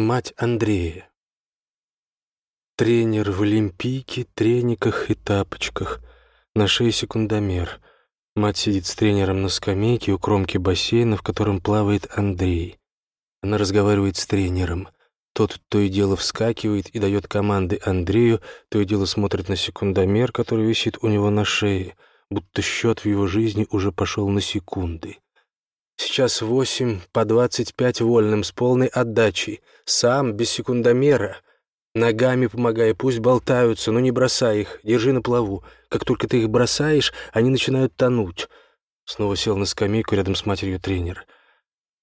Мать Андрея. Тренер в олимпийке, трениках и тапочках. На шее секундомер. Мать сидит с тренером на скамейке у кромки бассейна, в котором плавает Андрей. Она разговаривает с тренером. Тот то и дело вскакивает и дает команды Андрею, то и дело смотрит на секундомер, который висит у него на шее, будто счет в его жизни уже пошел на секунды. Сейчас восемь по двадцать пять вольным с полной отдачей. Сам, без секундомера. Ногами помогай, пусть болтаются, но не бросай их, держи на плаву. Как только ты их бросаешь, они начинают тонуть. Снова сел на скамейку рядом с матерью тренер.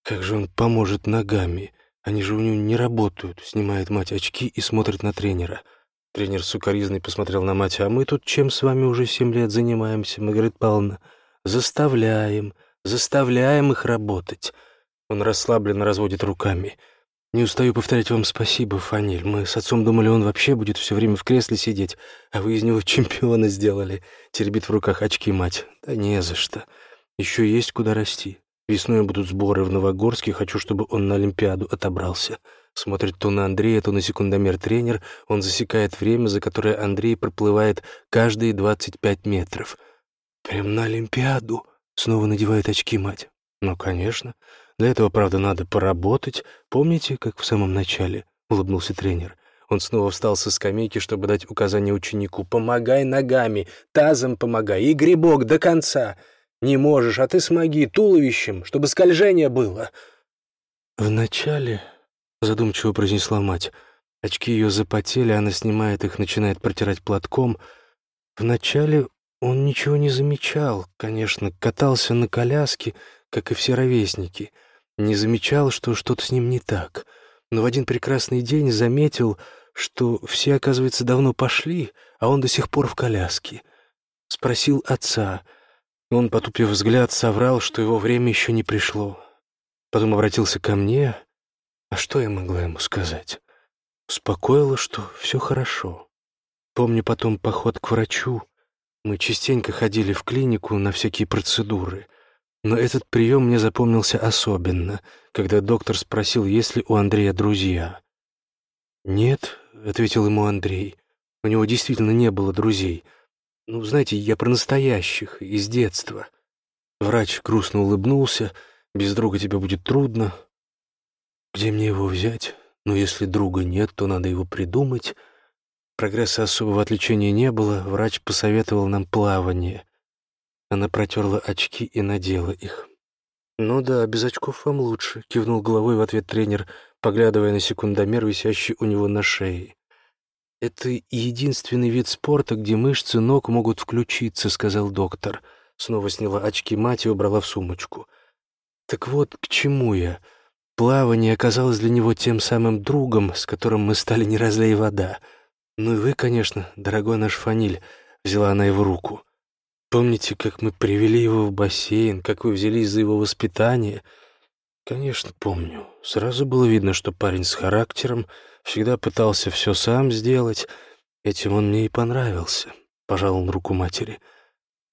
Как же он поможет ногами? Они же у него не работают. Снимает мать очки и смотрит на тренера. Тренер сукоризный посмотрел на мать. А мы тут чем с вами уже семь лет занимаемся, Маргарита Павловна? Заставляем. Заставляем их работать. Он расслабленно разводит руками. Не устаю повторять вам спасибо, Фаниль. Мы с отцом думали, он вообще будет все время в кресле сидеть, а вы из него чемпиона сделали. Теребит в руках очки мать. Да не за что. Еще есть куда расти. Весной будут сборы в Новогорске, хочу, чтобы он на Олимпиаду отобрался. Смотрит то на Андрея, то на секундомер тренер. Он засекает время, за которое Андрей проплывает каждые 25 метров. Прям на Олимпиаду. Снова надевает очки мать. Ну, конечно. Для этого, правда, надо поработать. Помните, как в самом начале? Улыбнулся тренер. Он снова встал со скамейки, чтобы дать указание ученику. «Помогай ногами, тазом помогай и грибок до конца. Не можешь, а ты смоги туловищем, чтобы скольжение было». «Вначале», — задумчиво произнесла мать, очки ее запотели, она снимает их, начинает протирать платком. «Вначале он ничего не замечал, конечно, катался на коляске, как и все ровесники. Не замечал, что что-то с ним не так. Но в один прекрасный день заметил, что все, оказывается, давно пошли, а он до сих пор в коляске. Спросил отца. Он, потупив взгляд, соврал, что его время еще не пришло. Потом обратился ко мне. А что я могла ему сказать? Успокоила, что все хорошо. Помню потом поход к врачу. Мы частенько ходили в клинику на всякие процедуры, но этот прием мне запомнился особенно, когда доктор спросил, есть ли у Андрея друзья. «Нет», — ответил ему Андрей, — «у него действительно не было друзей. Ну, знаете, я про настоящих, из детства». Врач грустно улыбнулся, «Без друга тебе будет трудно». «Где мне его взять? Ну, если друга нет, то надо его придумать». Прогресса особого отвлечения не было, врач посоветовал нам плавание. Она протерла очки и надела их. «Ну да, без очков вам лучше», — кивнул головой в ответ тренер, поглядывая на секундомер, висящий у него на шее. «Это единственный вид спорта, где мышцы ног могут включиться», — сказал доктор. Снова сняла очки мать и убрала в сумочку. «Так вот, к чему я?» Плавание оказалось для него тем самым другом, с которым мы стали не разлей вода — «Ну и вы, конечно, дорогой наш Фаниль», — взяла она его руку. «Помните, как мы привели его в бассейн, как вы взялись за его воспитание?» «Конечно, помню. Сразу было видно, что парень с характером, всегда пытался все сам сделать. Этим он мне и понравился», — пожал он руку матери.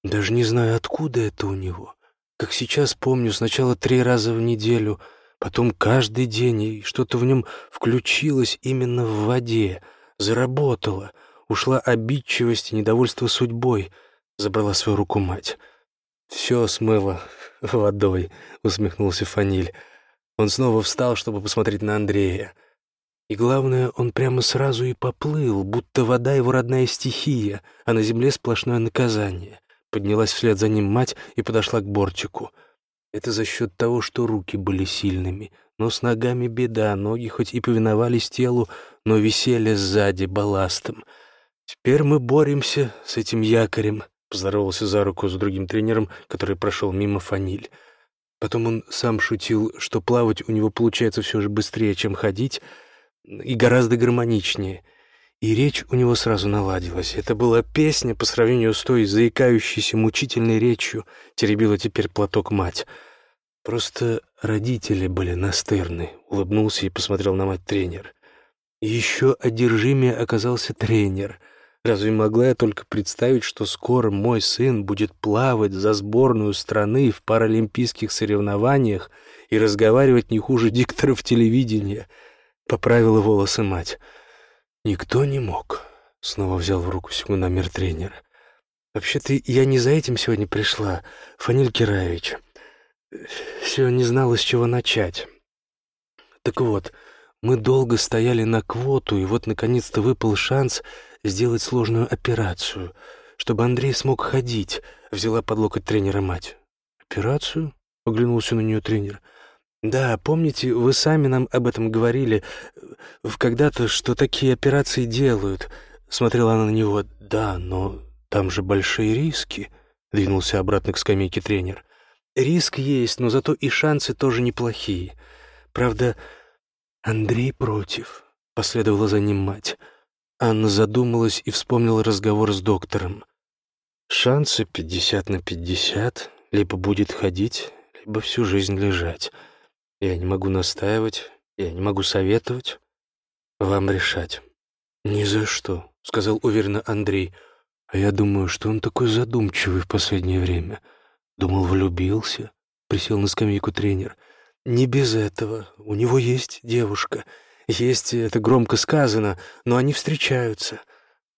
«Даже не знаю, откуда это у него. Как сейчас помню, сначала три раза в неделю, потом каждый день, и что-то в нем включилось именно в воде». Заработала. Ушла обидчивость и недовольство судьбой. Забрала свою руку мать. «Все смыло водой», — усмехнулся Фаниль. Он снова встал, чтобы посмотреть на Андрея. И главное, он прямо сразу и поплыл, будто вода его родная стихия, а на земле сплошное наказание. Поднялась вслед за ним мать и подошла к бортику. Это за счет того, что руки были сильными, но с ногами беда, ноги хоть и повиновались телу, но висели сзади балластом. Теперь мы боремся с этим якорем, поздоровался за руку с другим тренером, который прошел мимо Фаниль. Потом он сам шутил, что плавать у него получается все же быстрее, чем ходить, и гораздо гармоничнее. И речь у него сразу наладилась. Это была песня по сравнению с той заикающейся мучительной речью, теребила теперь платок мать. Просто родители были настырны, улыбнулся и посмотрел на мать тренер. Еще одержимее оказался тренер. Разве могла я только представить, что скоро мой сын будет плавать за сборную страны в паралимпийских соревнованиях и разговаривать не хуже дикторов телевидения? — поправила волосы мать. «Никто не мог», — снова взял в руку секундомер тренера. «Вообще-то я не за этим сегодня пришла, Фаниль Кираевич. Все не знала, с чего начать. Так вот, мы долго стояли на квоту, и вот наконец-то выпал шанс сделать сложную операцию, чтобы Андрей смог ходить», — взяла под локоть тренера мать. «Операцию?» — оглянулся на нее тренер. «Да, помните, вы сами нам об этом говорили когда-то, что такие операции делают?» Смотрела она на него. «Да, но там же большие риски», — двинулся обратно к скамейке тренер. «Риск есть, но зато и шансы тоже неплохие. Правда, Андрей против», — последовала за ним мать. Анна задумалась и вспомнила разговор с доктором. «Шансы пятьдесят на пятьдесят, либо будет ходить, либо всю жизнь лежать». Я не могу настаивать, я не могу советовать. Вам решать. «Ни за что», — сказал уверенно Андрей. «А я думаю, что он такой задумчивый в последнее время. Думал, влюбился», — присел на скамейку тренер. «Не без этого. У него есть девушка. Есть, это громко сказано, но они встречаются».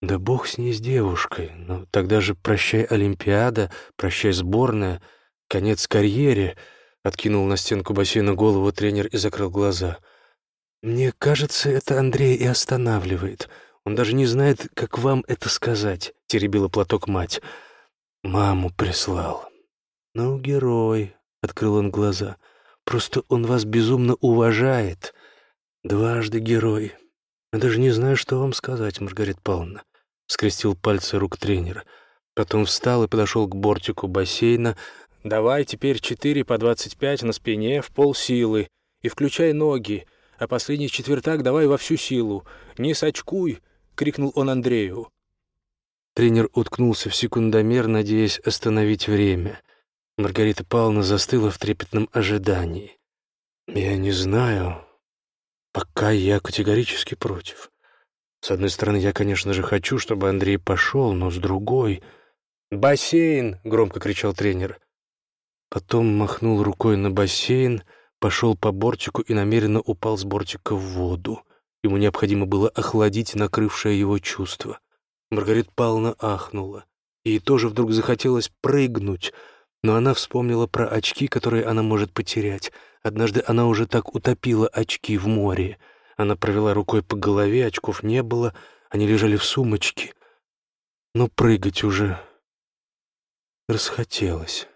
«Да бог с ней с девушкой. Но тогда же прощай Олимпиада, прощай сборная, конец карьере». Откинул на стенку бассейна голову тренер и закрыл глаза. «Мне кажется, это Андрей и останавливает. Он даже не знает, как вам это сказать», — теребила платок мать. «Маму прислал». «Ну, герой», — открыл он глаза. «Просто он вас безумно уважает. Дважды герой. Я даже не знаю, что вам сказать, Маргарита Павловна», — скрестил пальцы рук тренера. Потом встал и подошел к бортику бассейна, Давай теперь четыре по двадцать пять на спине в полсилы и включай ноги, а последний четвертак давай во всю силу. Не сочкуй!» — крикнул он Андрею. Тренер уткнулся в секундомер, надеясь остановить время. Маргарита Павловна застыла в трепетном ожидании. «Я не знаю. Пока я категорически против. С одной стороны, я, конечно же, хочу, чтобы Андрей пошел, но с другой...» «Бассейн!» — громко кричал тренер. Потом махнул рукой на бассейн, пошел по бортику и намеренно упал с бортика в воду. Ему необходимо было охладить накрывшее его чувство. Маргарита Павловна ахнула. Ей тоже вдруг захотелось прыгнуть, но она вспомнила про очки, которые она может потерять. Однажды она уже так утопила очки в море. Она провела рукой по голове, очков не было, они лежали в сумочке. Но прыгать уже расхотелось.